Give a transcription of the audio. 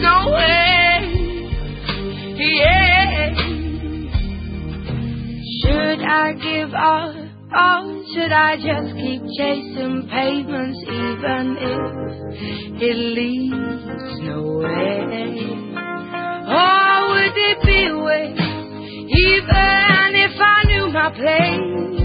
leads way. Yeah. Should I give up? Or should I just keep chasing pavements even if it leads nowhere? Or would it be waste? Even if I knew my place,